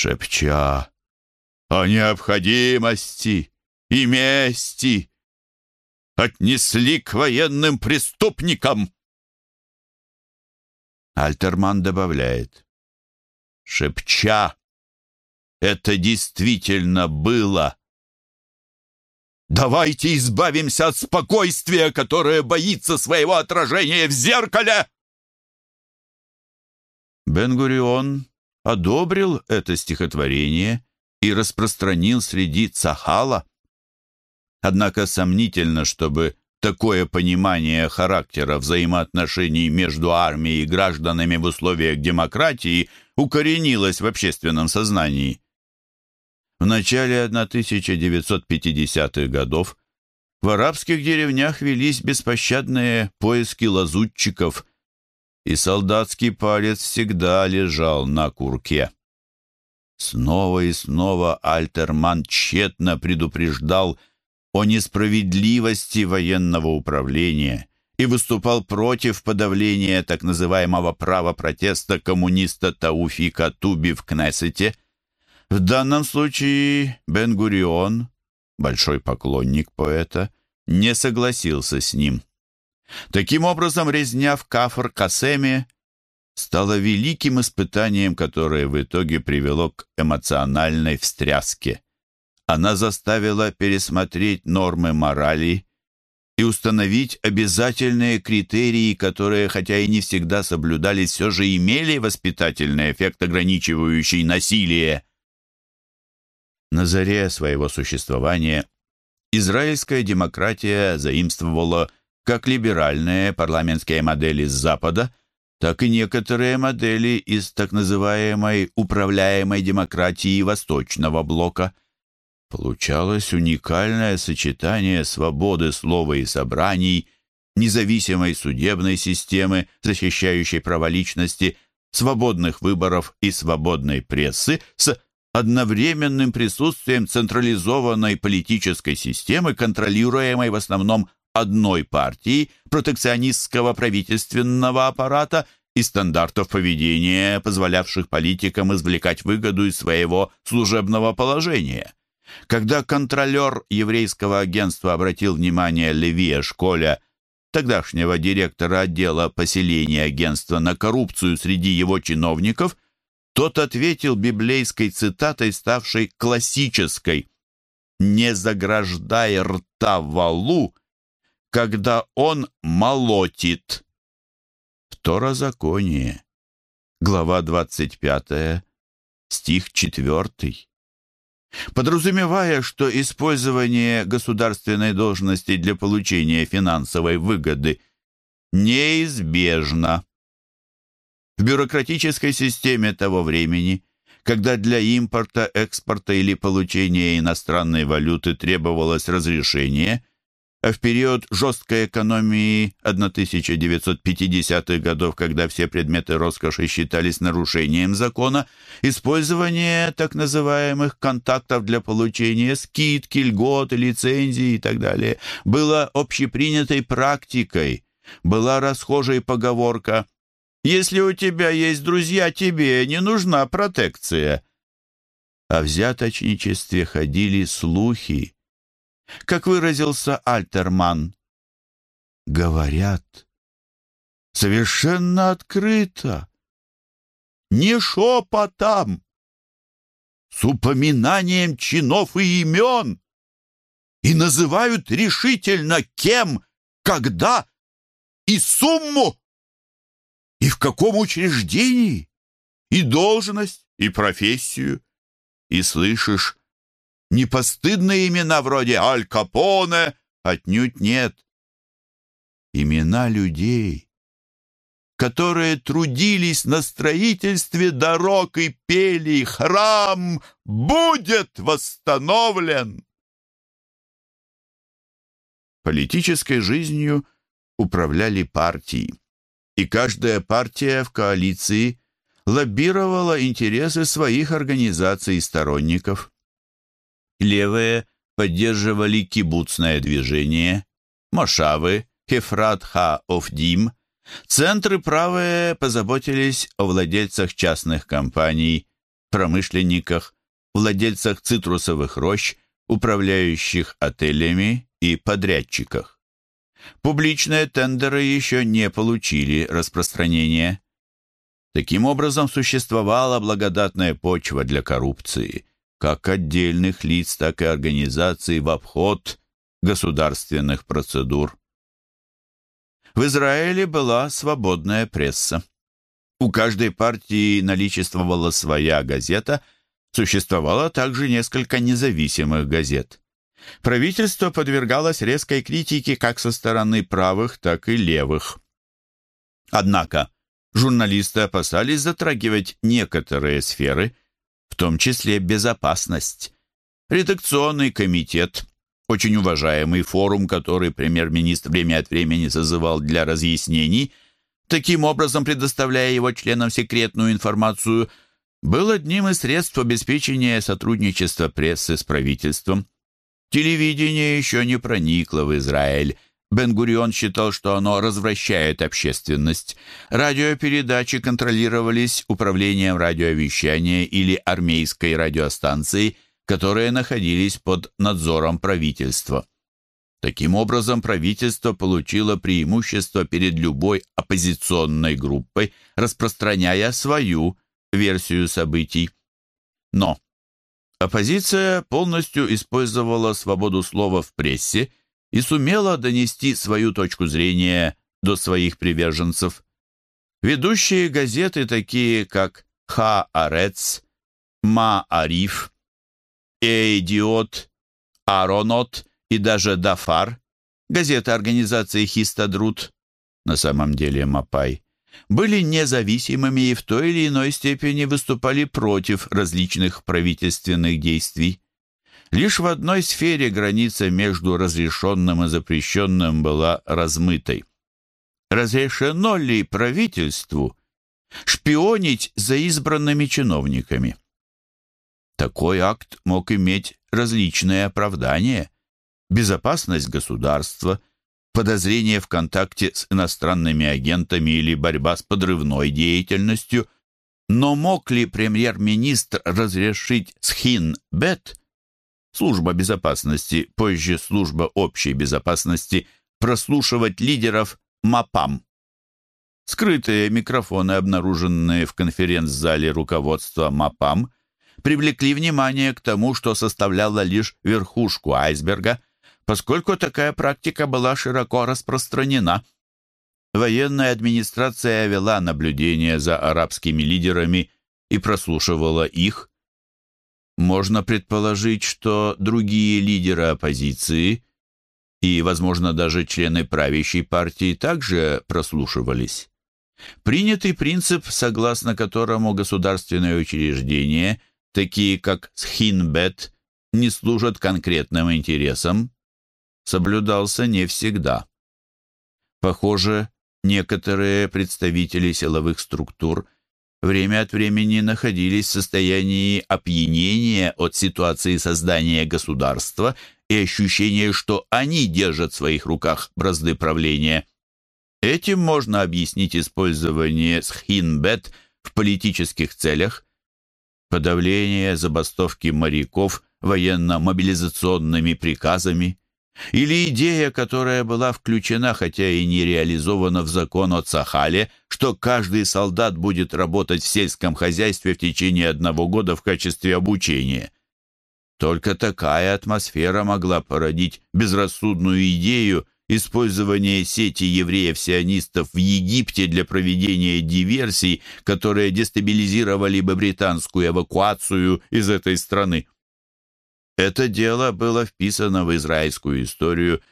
шепча о необходимости и мести, отнесли к военным преступникам. Альтерман добавляет, шепча, это действительно было. Давайте избавимся от спокойствия, которое боится своего отражения в зеркале. Бен-Гурион одобрил это стихотворение и распространил среди Цахала. Однако сомнительно, чтобы такое понимание характера взаимоотношений между армией и гражданами в условиях демократии укоренилось в общественном сознании. В начале 1950-х годов в арабских деревнях велись беспощадные поиски лазутчиков, и солдатский палец всегда лежал на курке. Снова и снова Альтерман тщетно предупреждал о несправедливости военного управления и выступал против подавления так называемого права протеста коммуниста Тауфика Туби в Кнессете. В данном случае Бен-Гурион, большой поклонник поэта, не согласился с ним. Таким образом, резня в Кафр-Касеме стала великим испытанием, которое в итоге привело к эмоциональной встряске. Она заставила пересмотреть нормы морали и установить обязательные критерии, которые, хотя и не всегда соблюдались, все же имели воспитательный эффект, ограничивающий насилие. На заре своего существования израильская демократия заимствовала как либеральные парламентские модели с Запада, так и некоторые модели из так называемой управляемой демократии Восточного блока. Получалось уникальное сочетание свободы слова и собраний, независимой судебной системы, защищающей права личности, свободных выборов и свободной прессы с одновременным присутствием централизованной политической системы, контролируемой в основном одной партии, протекционистского правительственного аппарата и стандартов поведения, позволявших политикам извлекать выгоду из своего служебного положения. Когда контролер еврейского агентства обратил внимание Левия Школя, тогдашнего директора отдела поселения агентства, на коррупцию среди его чиновников, тот ответил библейской цитатой, ставшей классической «Не заграждай рта валу, когда он молотит. Второзаконие. Глава 25, стих 4. Подразумевая, что использование государственной должности для получения финансовой выгоды неизбежно. В бюрократической системе того времени, когда для импорта, экспорта или получения иностранной валюты требовалось разрешение – а в период жесткой экономии 1950-х годов, когда все предметы роскоши считались нарушением закона, использование так называемых контактов для получения скидки, льгот, лицензий и так далее было общепринятой практикой. Была расхожей поговорка «Если у тебя есть друзья, тебе не нужна протекция». О взяточничестве ходили слухи, как выразился Альтерман. Говорят, совершенно открыто, не шепотом, с упоминанием чинов и имен, и называют решительно кем, когда и сумму, и в каком учреждении, и должность, и профессию, и слышишь не постыдные имена вроде Аль Капоне, отнюдь нет. Имена людей, которые трудились на строительстве дорог и пели «Храм будет восстановлен». Политической жизнью управляли партии, и каждая партия в коалиции лоббировала интересы своих организаций и сторонников. Левые поддерживали кибуцное движение, Мошавы, Хефрат Ха-Офдим. Центры правые позаботились о владельцах частных компаний, промышленниках, владельцах цитрусовых рощ, управляющих отелями и подрядчиках. Публичные тендеры еще не получили распространения. Таким образом, существовала благодатная почва для коррупции, как отдельных лиц, так и организаций в обход государственных процедур. В Израиле была свободная пресса. У каждой партии наличествовала своя газета, существовало также несколько независимых газет. Правительство подвергалось резкой критике как со стороны правых, так и левых. Однако журналисты опасались затрагивать некоторые сферы, в том числе безопасность. Редакционный комитет, очень уважаемый форум, который премьер-министр время от времени созывал для разъяснений, таким образом предоставляя его членам секретную информацию, был одним из средств обеспечения сотрудничества прессы с правительством. Телевидение еще не проникло в Израиль. Бен-Гурион считал, что оно развращает общественность. Радиопередачи контролировались управлением радиовещания или армейской радиостанцией, которые находились под надзором правительства. Таким образом, правительство получило преимущество перед любой оппозиционной группой, распространяя свою версию событий. Но Оппозиция полностью использовала свободу слова в прессе и сумела донести свою точку зрения до своих приверженцев. Ведущие газеты, такие как «Ха-Арец», «Ма-Ариф», «Эйдиот», «Аронот» и даже «Дафар», газеты организации «Хистадрут», на самом деле «Мапай», были независимыми и в той или иной степени выступали против различных правительственных действий. Лишь в одной сфере граница между разрешенным и запрещенным была размытой. Разрешено ли правительству шпионить за избранными чиновниками? Такой акт мог иметь различные оправдания. Безопасность государства – подозрение в контакте с иностранными агентами или борьба с подрывной деятельностью. Но мог ли премьер-министр разрешить Схин-Бет, служба безопасности, позже служба общей безопасности, прослушивать лидеров МАПАМ? Скрытые микрофоны, обнаруженные в конференц-зале руководства МАПАМ, привлекли внимание к тому, что составляло лишь верхушку айсберга – поскольку такая практика была широко распространена. Военная администрация вела наблюдение за арабскими лидерами и прослушивала их. Можно предположить, что другие лидеры оппозиции и, возможно, даже члены правящей партии также прослушивались. Принятый принцип, согласно которому государственные учреждения, такие как Схинбет, не служат конкретным интересам, соблюдался не всегда. Похоже, некоторые представители силовых структур время от времени находились в состоянии опьянения от ситуации создания государства и ощущения, что они держат в своих руках бразды правления. Этим можно объяснить использование схинбет в политических целях, подавление забастовки моряков военно-мобилизационными приказами, или идея, которая была включена, хотя и не реализована в закон о Цахале, что каждый солдат будет работать в сельском хозяйстве в течение одного года в качестве обучения. Только такая атмосфера могла породить безрассудную идею использования сети евреев-сионистов в Египте для проведения диверсий, которые дестабилизировали бы британскую эвакуацию из этой страны. Это дело было вписано в израильскую историю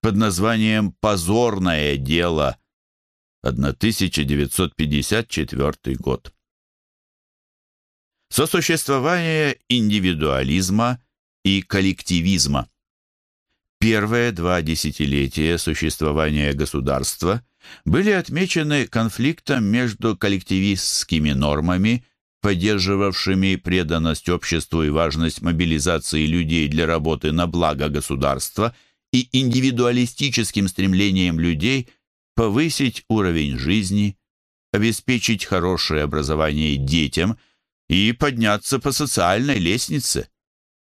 под названием «Позорное дело» 1954 год. Сосуществование индивидуализма и коллективизма. Первые два десятилетия существования государства были отмечены конфликтом между коллективистскими нормами поддерживавшими преданность обществу и важность мобилизации людей для работы на благо государства и индивидуалистическим стремлением людей повысить уровень жизни, обеспечить хорошее образование детям, и подняться по социальной лестнице.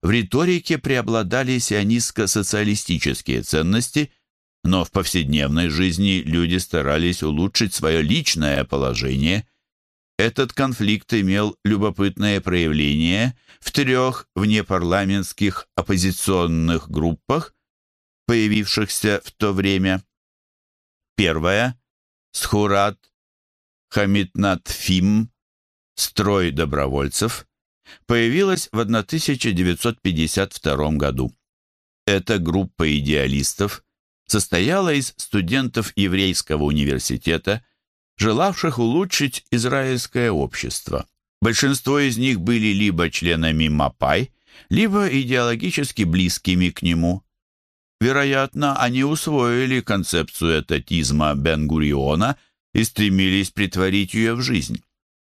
В риторике преобладали сионистско-социалистические ценности, но в повседневной жизни люди старались улучшить свое личное положение. Этот конфликт имел любопытное проявление в трех внепарламентских оппозиционных группах, появившихся в то время. Первая – Схурат Хамитнатфим, строй добровольцев, появилась в 1952 году. Эта группа идеалистов состояла из студентов еврейского университета, желавших улучшить израильское общество. Большинство из них были либо членами МАПАЙ, либо идеологически близкими к нему. Вероятно, они усвоили концепцию этатизма Бен-Гуриона и стремились притворить ее в жизнь.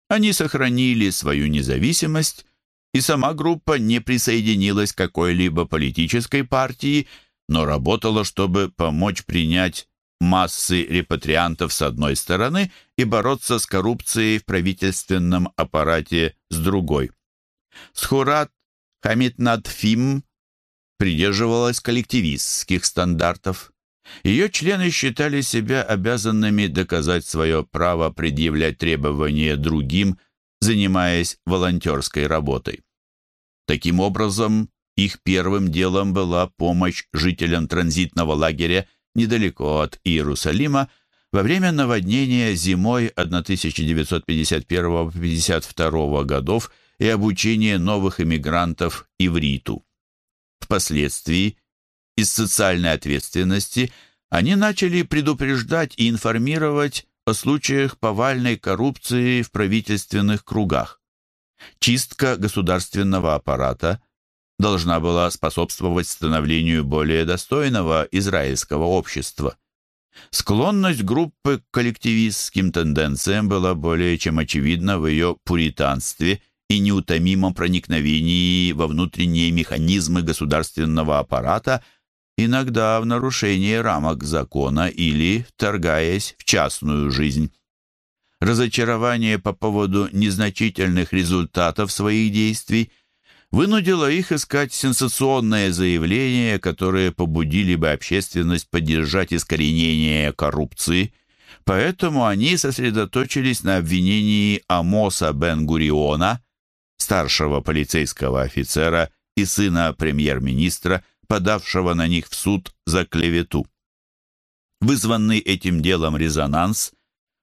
Они сохранили свою независимость, и сама группа не присоединилась к какой-либо политической партии, но работала, чтобы помочь принять массы репатриантов с одной стороны и бороться с коррупцией в правительственном аппарате с другой. Схурат Хамитнадфим придерживалась коллективистских стандартов. Ее члены считали себя обязанными доказать свое право предъявлять требования другим, занимаясь волонтерской работой. Таким образом, их первым делом была помощь жителям транзитного лагеря недалеко от Иерусалима во время наводнения зимой 1951-52 годов и обучение новых иммигрантов ивриту. Впоследствии из социальной ответственности они начали предупреждать и информировать о случаях повальной коррупции в правительственных кругах. Чистка государственного аппарата должна была способствовать становлению более достойного израильского общества. Склонность группы к коллективистским тенденциям была более чем очевидна в ее пуританстве и неутомимом проникновении во внутренние механизмы государственного аппарата – иногда в нарушение рамок закона или вторгаясь в частную жизнь. Разочарование по поводу незначительных результатов своих действий вынудило их искать сенсационные заявления, которые побудили бы общественность поддержать искоренение коррупции. Поэтому они сосредоточились на обвинении Амоса Бен-Гуриона, старшего полицейского офицера и сына премьер-министра, подавшего на них в суд за клевету. Вызванный этим делом резонанс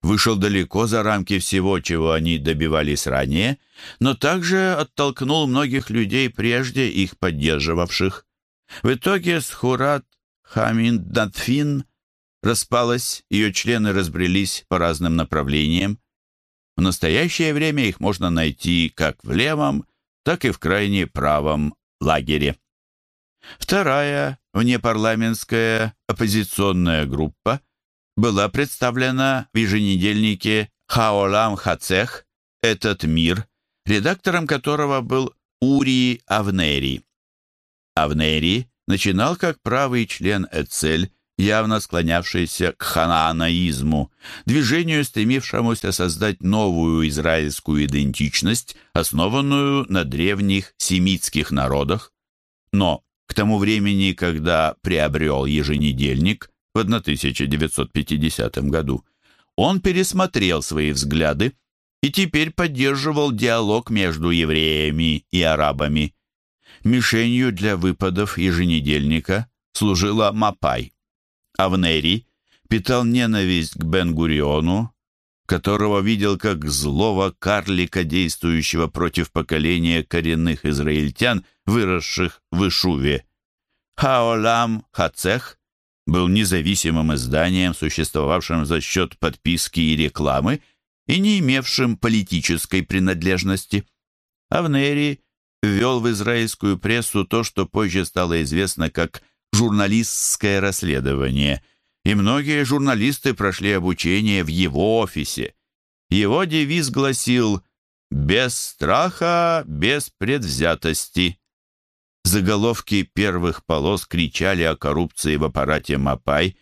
вышел далеко за рамки всего, чего они добивались ранее, но также оттолкнул многих людей, прежде их поддерживавших. В итоге Схурат Хаминдатфин распалась, ее члены разбрелись по разным направлениям. В настоящее время их можно найти как в левом, так и в крайне правом лагере. Вторая внепарламентская оппозиционная группа была представлена в еженедельнике «Хаолам Хацех. Этот мир», редактором которого был Ури Авнери. Авнери начинал как правый член Эцель, явно склонявшийся к хананаизму, движению, стремившемуся создать новую израильскую идентичность, основанную на древних семитских народах. Но к тому времени, когда приобрел еженедельник в 1950 году, он пересмотрел свои взгляды и теперь поддерживал диалог между евреями и арабами. Мишенью для выпадов еженедельника служила Мапай. Авнери питал ненависть к Бен-Гуриону, которого видел как злого карлика, действующего против поколения коренных израильтян, выросших в Ишуве. Хаолам Хацех был независимым изданием, существовавшим за счет подписки и рекламы и не имевшим политической принадлежности. Авнери ввел в израильскую прессу то, что позже стало известно как журналистское расследование – и многие журналисты прошли обучение в его офисе. Его девиз гласил «Без страха, без предвзятости». Заголовки первых полос кричали о коррупции в аппарате Мапай,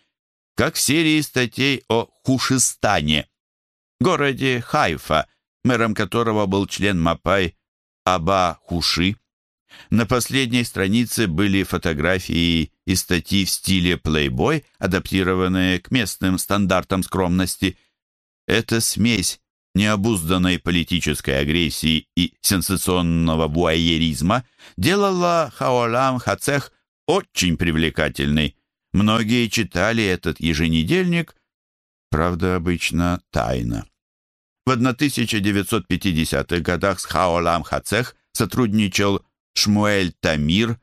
как в серии статей о Хушистане, городе Хайфа, мэром которого был член Мапай Аба Хуши. На последней странице были фотографии и статьи в стиле плейбой, адаптированные к местным стандартам скромности. Эта смесь необузданной политической агрессии и сенсационного буайеризма делала Хаолам Хацех очень привлекательной. Многие читали этот еженедельник, правда, обычно тайно. В 1950-х годах с Хаолам Хацех сотрудничал Шмуэль Тамир,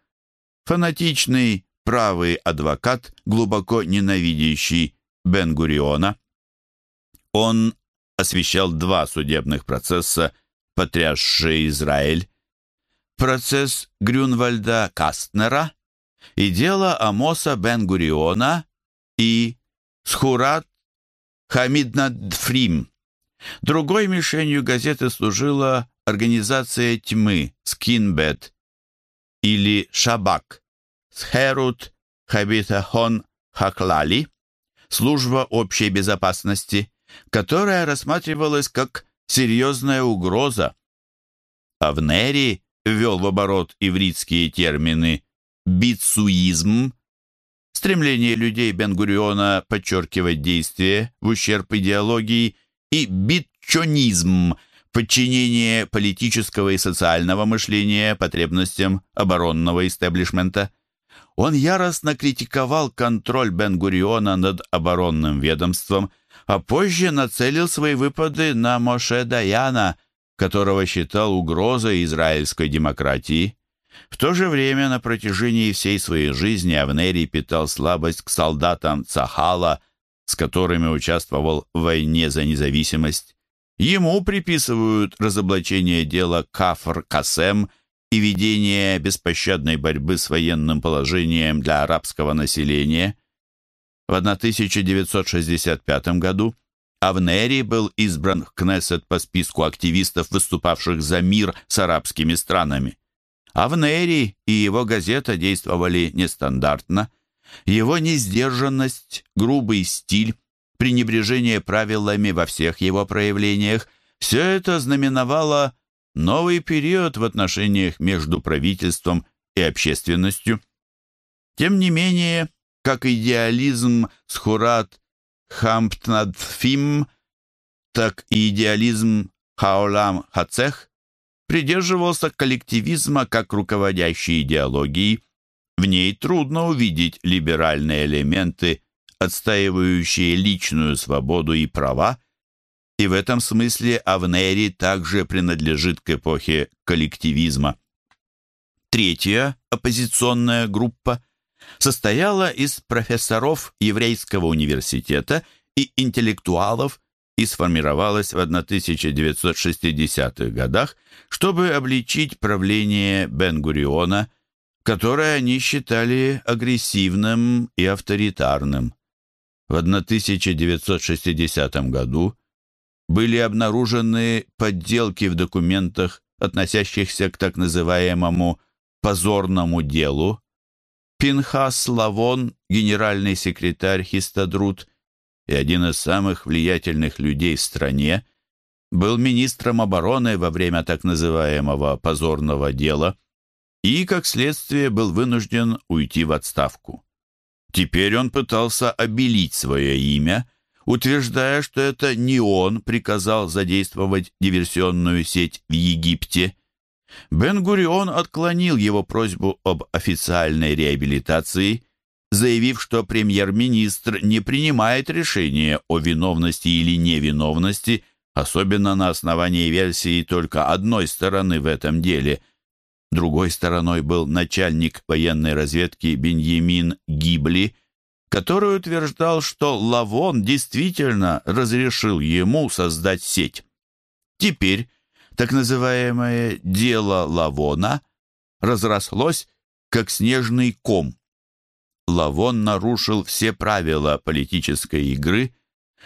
фанатичный правый адвокат, глубоко ненавидящий Бен-Гуриона. Он освещал два судебных процесса, потрясшие Израиль. Процесс Грюнвальда Кастнера и дело Амоса Бен-Гуриона и Схурат Хамиднадфрим. Другой мишенью газеты служила организация тьмы Скинбет или Шабак Схерут Хабитахон Хаклали, служба общей безопасности, которая рассматривалась как серьезная угроза. Авнери ввел в оборот ивритские термины «бицуизм», стремление людей Бен-Гуриона подчеркивать действия в ущерб идеологии, и «битчонизм», подчинение политического и социального мышления потребностям оборонного истеблишмента. Он яростно критиковал контроль Бен-Гуриона над оборонным ведомством, а позже нацелил свои выпады на Моше Даяна, которого считал угрозой израильской демократии. В то же время на протяжении всей своей жизни Авнери питал слабость к солдатам Цахала, с которыми участвовал в войне за независимость. Ему приписывают разоблачение дела Кафр-Касем и ведение беспощадной борьбы с военным положением для арабского населения. В 1965 году Авнери был избран в Кнессет по списку активистов, выступавших за мир с арабскими странами. Авнери и его газета действовали нестандартно. Его несдержанность, грубый стиль, пренебрежение правилами во всех его проявлениях, все это знаменовало новый период в отношениях между правительством и общественностью. Тем не менее, как идеализм Схурат Хамптнадфим, так и идеализм Хаолам Хацех придерживался коллективизма как руководящей идеологии. В ней трудно увидеть либеральные элементы, отстаивающие личную свободу и права, и в этом смысле Авнери также принадлежит к эпохе коллективизма. Третья оппозиционная группа состояла из профессоров Еврейского университета и интеллектуалов и сформировалась в 1960-х годах, чтобы обличить правление Бен-Гуриона, которое они считали агрессивным и авторитарным. В 1960 году были обнаружены подделки в документах, относящихся к так называемому «позорному делу». Пинхас Лавон, генеральный секретарь Хистадрут и один из самых влиятельных людей в стране, был министром обороны во время так называемого «позорного дела» и, как следствие, был вынужден уйти в отставку. Теперь он пытался обелить свое имя, утверждая, что это не он приказал задействовать диверсионную сеть в Египте. Бен-Гурион отклонил его просьбу об официальной реабилитации, заявив, что премьер-министр не принимает решения о виновности или невиновности, особенно на основании версии только одной стороны в этом деле – Другой стороной был начальник военной разведки Беньямин Гибли, который утверждал, что Лавон действительно разрешил ему создать сеть. Теперь так называемое «дело Лавона» разрослось, как снежный ком. Лавон нарушил все правила политической игры,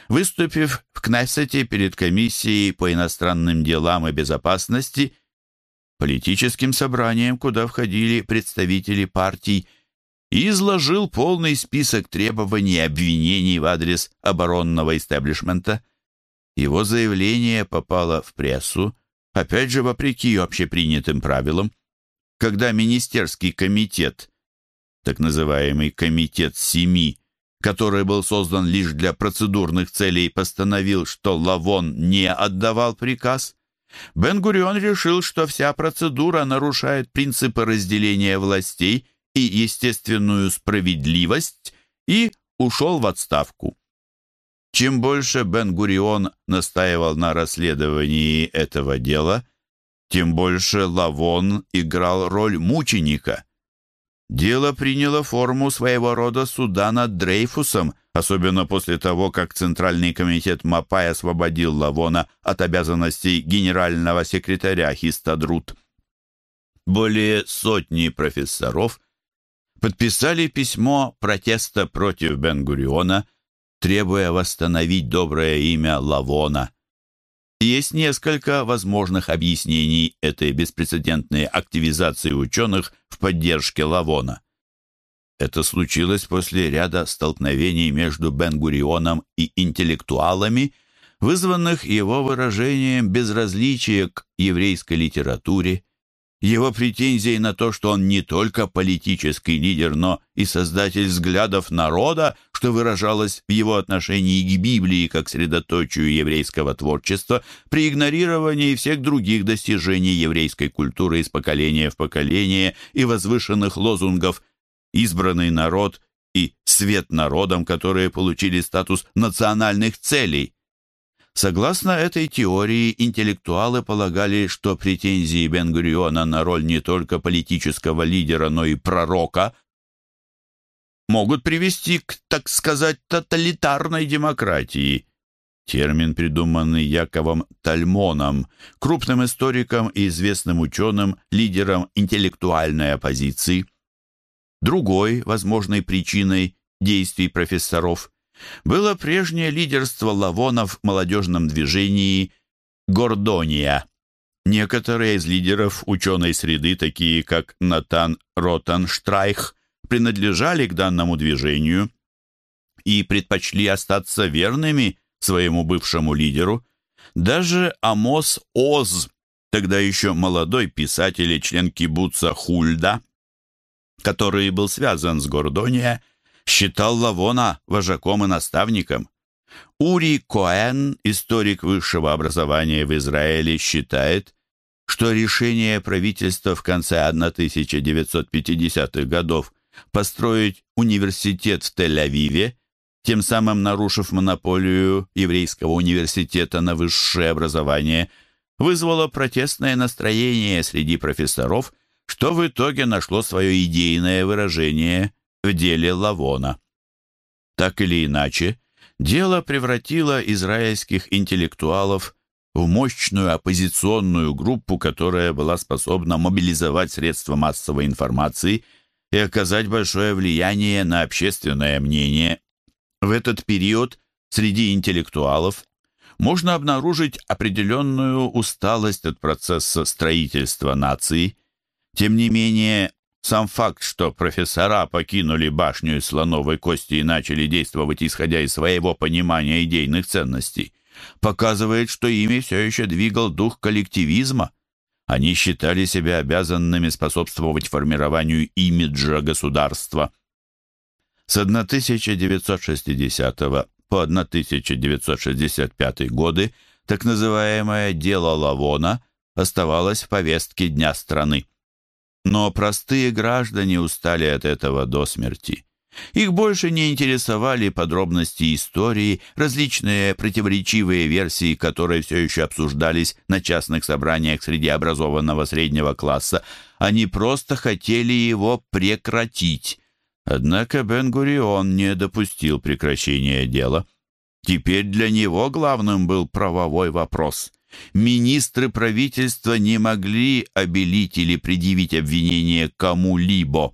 выступив в Кнессете перед комиссией по иностранным делам и безопасности – политическим собранием, куда входили представители партий, и изложил полный список требований и обвинений в адрес оборонного истеблишмента. Его заявление попало в прессу, опять же вопреки общепринятым правилам, когда Министерский комитет, так называемый Комитет Семи, который был создан лишь для процедурных целей, постановил, что Лавон не отдавал приказ, Бен-Гурион решил, что вся процедура нарушает принципы разделения властей и естественную справедливость, и ушел в отставку. Чем больше Бен-Гурион настаивал на расследовании этого дела, тем больше Лавон играл роль мученика. Дело приняло форму своего рода суда над Дрейфусом, особенно после того, как Центральный комитет Мапай освободил Лавона от обязанностей генерального секретаря Хистадрут. Более сотни профессоров подписали письмо протеста против Бен-Гуриона – требуя восстановить доброе имя Лавона. Есть несколько возможных объяснений этой беспрецедентной активизации ученых в поддержке Лавона. Это случилось после ряда столкновений между Бен-Гурионом и интеллектуалами, вызванных его выражением безразличия к еврейской литературе, его претензией на то, что он не только политический лидер, но и создатель взглядов народа, что выражалось в его отношении к Библии как средоточию еврейского творчества, при игнорировании всех других достижений еврейской культуры из поколения в поколение и возвышенных лозунгов «избранный народ» и «свет народам», которые получили статус национальных целей. Согласно этой теории, интеллектуалы полагали, что претензии Бен-Гуриона на роль не только политического лидера, но и пророка могут привести к, так сказать, тоталитарной демократии. Термин, придуманный Яковом Тальмоном, крупным историком и известным ученым, лидером интеллектуальной оппозиции. Другой возможной причиной действий профессоров было прежнее лидерство Лавонов в молодежном движении «Гордония». Некоторые из лидеров ученой среды, такие как Натан Ротенштрайх, принадлежали к данному движению и предпочли остаться верными своему бывшему лидеру. Даже Амос Оз, тогда еще молодой писатель и член кибуца Хульда, который был связан с Гордония, считал Лавона вожаком и наставником. Ури Коэн, историк высшего образования в Израиле, считает, что решение правительства в конце 1950-х годов построить университет в Тель-Авиве, тем самым нарушив монополию еврейского университета на высшее образование, вызвало протестное настроение среди профессоров, что в итоге нашло свое идейное выражение в деле Лавона. Так или иначе, дело превратило израильских интеллектуалов в мощную оппозиционную группу, которая была способна мобилизовать средства массовой информации и оказать большое влияние на общественное мнение. В этот период среди интеллектуалов можно обнаружить определенную усталость от процесса строительства нации. Тем не менее, сам факт, что профессора покинули башню из слоновой кости и начали действовать, исходя из своего понимания идейных ценностей, показывает, что ими все еще двигал дух коллективизма. Они считали себя обязанными способствовать формированию имиджа государства. С 1960 по 1965 годы так называемое «дело Лавона» оставалось в повестке дня страны. Но простые граждане устали от этого до смерти. Их больше не интересовали подробности истории, различные противоречивые версии, которые все еще обсуждались на частных собраниях среди образованного среднего класса. Они просто хотели его прекратить. Однако Бен-Гурион не допустил прекращения дела. Теперь для него главным был правовой вопрос – Министры правительства не могли обелить или предъявить обвинение кому-либо.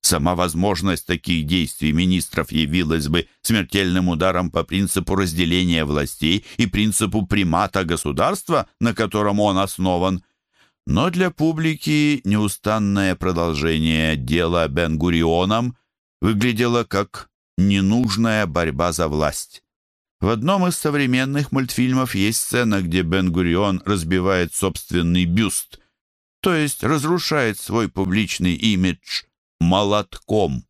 Сама возможность таких действий министров явилась бы смертельным ударом по принципу разделения властей и принципу примата государства, на котором он основан. Но для публики неустанное продолжение дела Бен-Гурионом выглядело как ненужная борьба за власть. В одном из современных мультфильмов есть сцена, где Бен-Гурион разбивает собственный бюст, то есть разрушает свой публичный имидж молотком.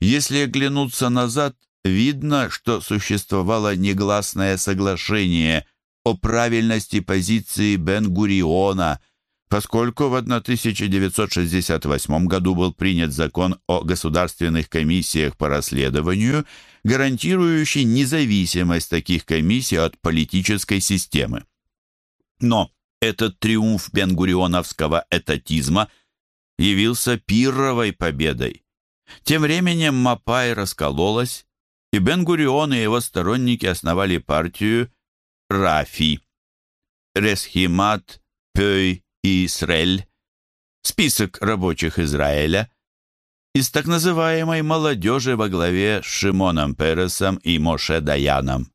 Если оглянуться назад, видно, что существовало негласное соглашение о правильности позиции Бен-Гуриона – поскольку в 1968 году был принят закон о государственных комиссиях по расследованию, гарантирующий независимость таких комиссий от политической системы. Но этот триумф бенгурионовского этатизма явился пирровой победой. Тем временем Мапай раскололась, и Бенгурион и его сторонники основали партию Рафи. Ресхимат Пёй и Исрель, список рабочих Израиля, из так называемой молодежи во главе с Шимоном Пересом и Моше Даяном.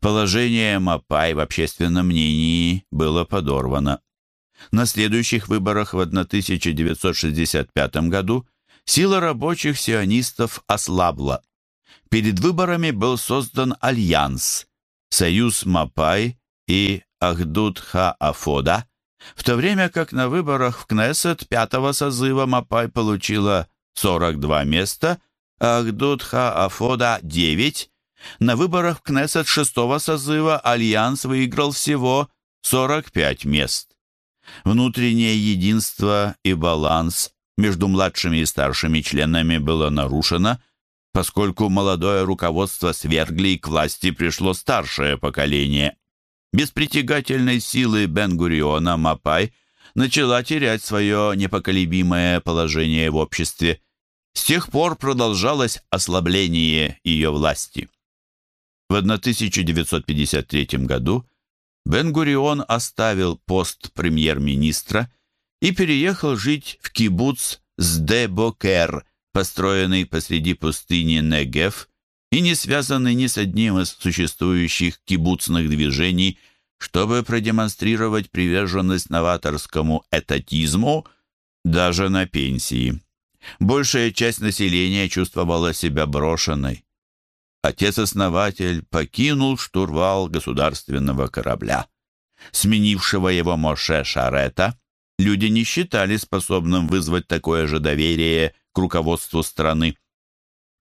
Положение Мапай в общественном мнении было подорвано. На следующих выборах в 1965 году сила рабочих сионистов ослабла. Перед выборами был создан альянс «Союз Мапай» и «Ахдут ха-Авода», в то время как на выборах в Кнессет пятого созыва Мапай получила 42 места, а Ахдут ха-Авода – 9. На выборах в Кнессет шестого созыва Альянс выиграл всего 45 мест. Внутреннее единство и баланс между младшими и старшими членами было нарушено, поскольку молодое руководство свергли и к власти пришло старшее поколение. Без притягательной силы Бен-Гуриона Мапай начала терять свое непоколебимое положение в обществе. С тех пор продолжалось ослабление ее власти. В 1953 году Бен-Гурион оставил пост премьер-министра и переехал жить в кибуц Сде-Бокер, построенный посреди пустыни Негев, и не связаны ни с одним из существующих кибуцных движений, чтобы продемонстрировать приверженность новаторскому этатизму даже на пенсии. Большая часть населения чувствовала себя брошенной. Отец-основатель покинул штурвал государственного корабля. Сменившего его Моше Шарета люди не считали способным вызвать такое же доверие к руководству страны.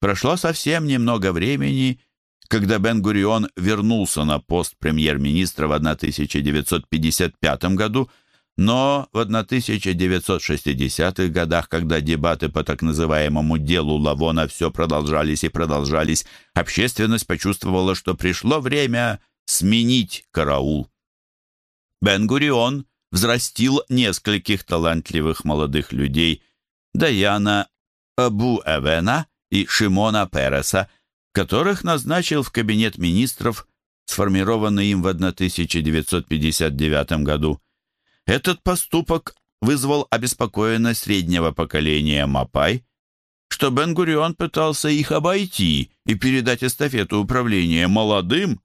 Прошло совсем немного времени, когда Бен-Гурион вернулся на пост премьер-министра в 1955 году, но в 1960-х годах, когда дебаты по так называемому делу Лавона все продолжались и продолжались, общественность почувствовала, что пришло время сменить караул. Бен-Гурион взрастил нескольких талантливых молодых людей, Даяна Абу Эвена и Шимона Переса, которых назначил в кабинет министров, сформированный им в 1959 году. Этот поступок вызвал обеспокоенность среднего поколения Мапай, что Бен-Гурион пытался их обойти и передать эстафету управления молодым.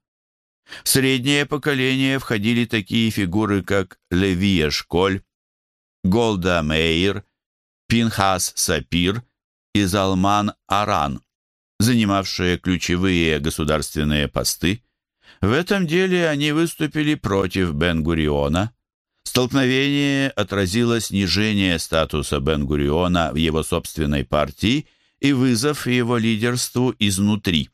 В среднее поколение входили такие фигуры, как Леви Эшколь, Голда Мейер, Пинхас Сапир и Залман Аран, занимавшие ключевые государственные посты. В этом деле они выступили против Бен-Гуриона. Столкновение отразило снижение статуса Бен-Гуриона в его собственной партии и вызов его лидерству изнутри.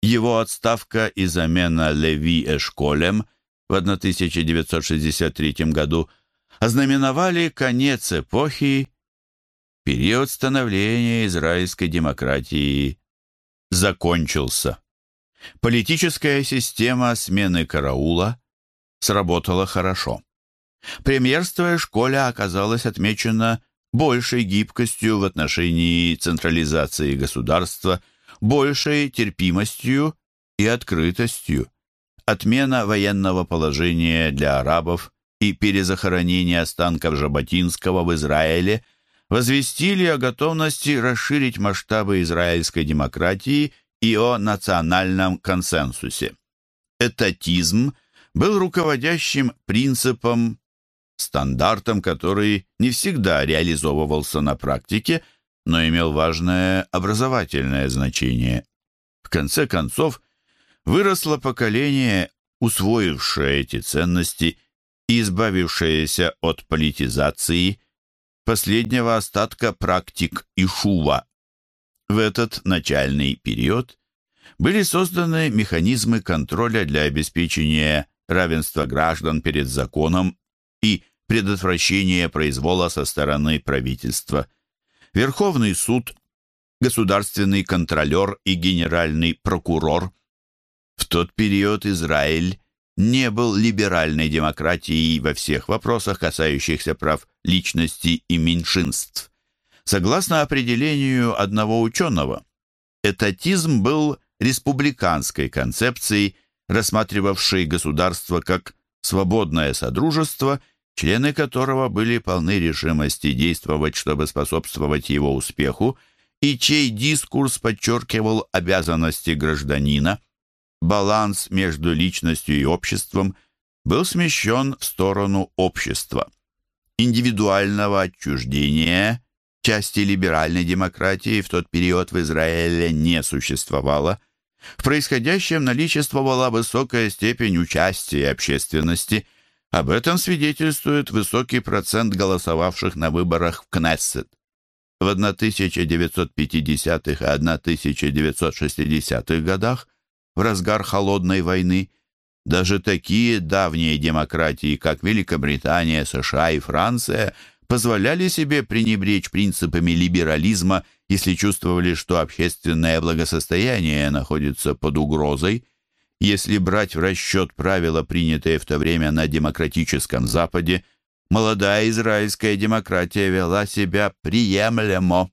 Его отставка и замена Леви Эшколем в 1963 году ознаменовали конец эпохи период становления израильской демократии закончился. Политическая система смены караула сработала хорошо. Премьерство школе оказалось отмечено большей гибкостью в отношении централизации государства, большей терпимостью и открытостью. Отмена военного положения для арабов и перезахоронение останков Жаботинского в Израиле – возвестили о готовности расширить масштабы израильской демократии и о национальном консенсусе. Этатизм был руководящим принципом, стандартом, который не всегда реализовывался на практике, но имел важное образовательное значение. В конце концов, Выросло поколение, усвоившее эти ценности и избавившееся от политизации, последнего остатка практик Ишува. В этот начальный период были созданы механизмы контроля для обеспечения равенства граждан перед законом и предотвращения произвола со стороны правительства. Верховный суд, государственный контролер и генеральный прокурор. В тот период Израиль не был либеральной демократией во всех вопросах, касающихся прав личности и меньшинств. Согласно определению одного ученого, этатизм был республиканской концепцией, рассматривавшей государство как свободное содружество, члены которого были полны решимости действовать, чтобы способствовать его успеху, и чей дискурс подчеркивал обязанности гражданина. Баланс между личностью и обществом был смещен в сторону общества. Индивидуального отчуждения части либеральной демократии в тот период в Израиле не существовало. В происходящем наличествовала высокая степень участия общественности. Об этом свидетельствует высокий процент голосовавших на выборах в Кнессет. В 1950-х и 1960-х годах, в разгар холодной войны, даже такие давние демократии, как Великобритания, США и Франция – позволяли себе пренебречь принципами либерализма, если чувствовали, что общественное благосостояние находится под угрозой. Если брать в расчет правила, принятые в то время на демократическом Западе, молодая израильская демократия вела себя приемлемо.